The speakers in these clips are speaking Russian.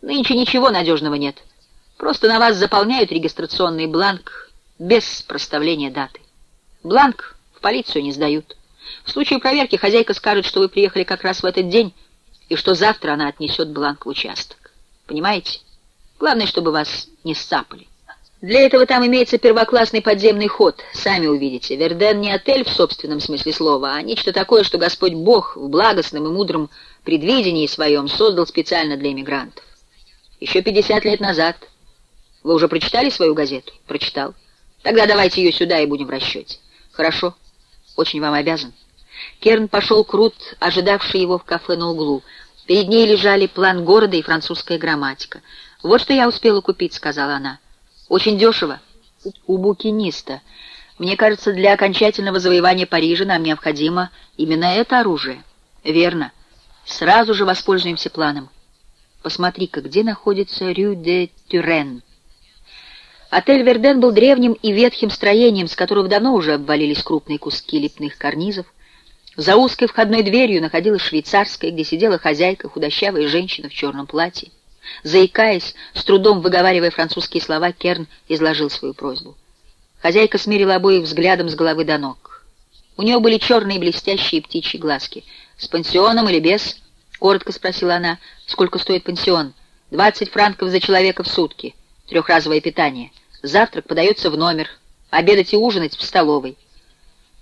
Нынче ничего надежного нет. Просто на вас заполняют регистрационный бланк без проставления даты. Бланк в полицию не сдают. В случае проверки хозяйка скажет, что вы приехали как раз в этот день, и что завтра она отнесет бланк в участок. Понимаете? Главное, чтобы вас не сцапали. Для этого там имеется первоклассный подземный ход, сами увидите. Верден не отель в собственном смысле слова, а нечто такое, что Господь Бог в благостном и мудром предвидении своем создал специально для эмигрантов. Еще 50 лет назад. Вы уже прочитали свою газету? Прочитал. Тогда давайте ее сюда и будем в расчете. Хорошо. Очень вам обязан. Керн пошел к Рут, ожидавший его в кафе на углу. Перед ней лежали план города и французская грамматика. «Вот что я успела купить», — сказала она. Очень дешево. У букиниста. Мне кажется, для окончательного завоевания Парижа нам необходимо именно это оружие. Верно. Сразу же воспользуемся планом. Посмотри-ка, где находится Рю де Тюрен. Отель «Верден» был древним и ветхим строением, с которого давно уже обвалились крупные куски лепных карнизов. За узкой входной дверью находилась швейцарская, где сидела хозяйка, худощавая женщина в черном платье. Заикаясь, с трудом выговаривая французские слова, Керн изложил свою просьбу. Хозяйка смирила обоих взглядом с головы до ног. У нее были черные блестящие птичьи глазки. «С пансионом или без?» — коротко спросила она. «Сколько стоит пансион?» «Двадцать франков за человека в сутки. Трехразовое питание. Завтрак подается в номер. Обедать и ужинать в столовой».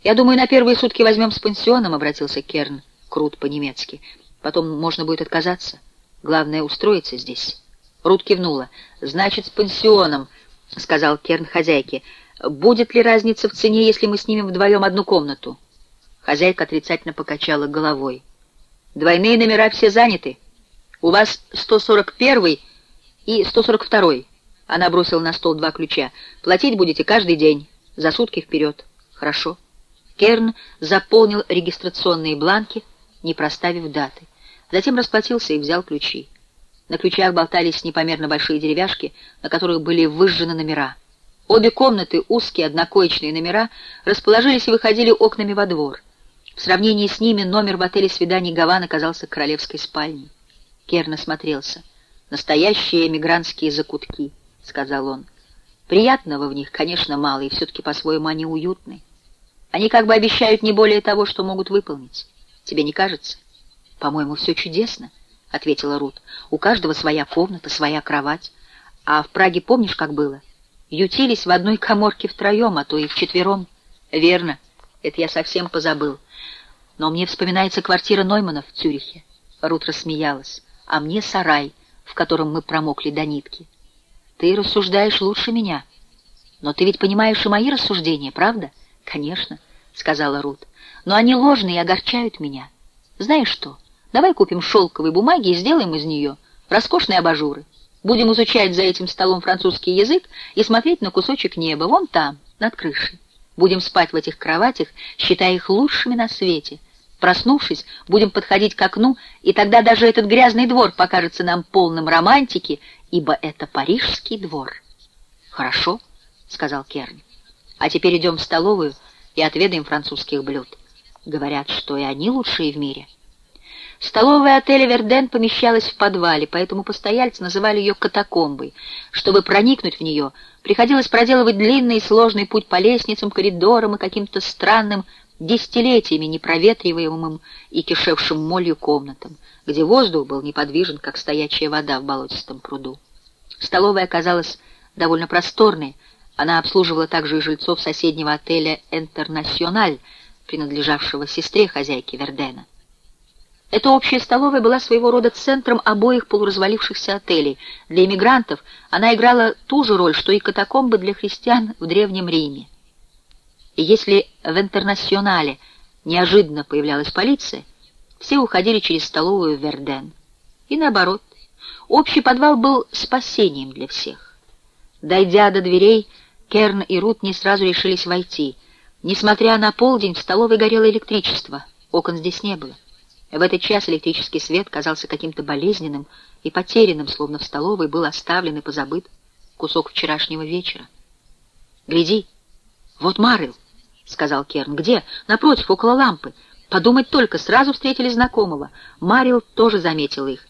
«Я думаю, на первые сутки возьмем с пансионом», — обратился Керн, крут по-немецки. «Потом можно будет отказаться». Главное — устроиться здесь. Рут кивнула. «Значит, с пансионом», — сказал Керн хозяйке. «Будет ли разница в цене, если мы снимем вдвоем одну комнату?» Хозяйка отрицательно покачала головой. «Двойные номера все заняты. У вас 141 и 142 Она бросила на стол два ключа. «Платить будете каждый день, за сутки вперед». «Хорошо». Керн заполнил регистрационные бланки, не проставив даты. Затем расплатился и взял ключи. На ключах болтались непомерно большие деревяшки, на которых были выжжены номера. Обе комнаты, узкие однокоечные номера, расположились и выходили окнами во двор. В сравнении с ними номер в отеле свиданий Гаван оказался королевской спальней. Керн осмотрелся. «Настоящие эмигрантские закутки», — сказал он. «Приятного в них, конечно, мало, и все-таки по-своему они уютны. Они как бы обещают не более того, что могут выполнить. Тебе не кажется?» «По-моему, все чудесно», — ответила Рут. «У каждого своя комната, своя кровать. А в Праге помнишь, как было? Ютились в одной коморке втроем, а то и вчетвером». «Верно. Это я совсем позабыл. Но мне вспоминается квартира Ноймана в Цюрихе». Рут рассмеялась. «А мне сарай, в котором мы промокли до нитки». «Ты рассуждаешь лучше меня. Но ты ведь понимаешь и мои рассуждения, правда?» «Конечно», — сказала Рут. «Но они ложные и огорчают меня. Знаешь что?» Давай купим шелковой бумаги и сделаем из нее роскошные абажуры. Будем изучать за этим столом французский язык и смотреть на кусочек неба, вон там, над крышей. Будем спать в этих кроватях, считая их лучшими на свете. Проснувшись, будем подходить к окну, и тогда даже этот грязный двор покажется нам полным романтики, ибо это парижский двор. «Хорошо», — сказал Керн. «А теперь идем в столовую и отведаем французских блюд. Говорят, что и они лучшие в мире». Столовая отеля «Верден» помещалась в подвале, поэтому постояльцы называли ее «катакомбой». Чтобы проникнуть в нее, приходилось проделывать длинный и сложный путь по лестницам, коридорам и каким-то странным, десятилетиями непроветриваемым и кишевшим молью комнатам, где воздух был неподвижен, как стоячая вода в болотистом пруду. Столовая оказалась довольно просторной, она обслуживала также и жильцов соседнего отеля «Интернациональ», принадлежавшего сестре хозяйки Вердена. Эта общая столовая была своего рода центром обоих полуразвалившихся отелей. Для иммигрантов она играла ту же роль, что и катакомбы для христиан в Древнем Риме. И если в «Интернационале» неожиданно появлялась полиция, все уходили через столовую в Верден. И наоборот, общий подвал был спасением для всех. Дойдя до дверей, Керн и Рут не сразу решились войти. Несмотря на полдень, в столовой горело электричество, окон здесь не было. В этот час электрический свет казался каким-то болезненным и потерянным, словно в столовой был оставлен и позабыт кусок вчерашнего вечера. «Гляди, вот Марил», — сказал Керн. «Где? Напротив, около лампы. Подумать только, сразу встретили знакомого. Марил тоже заметил их.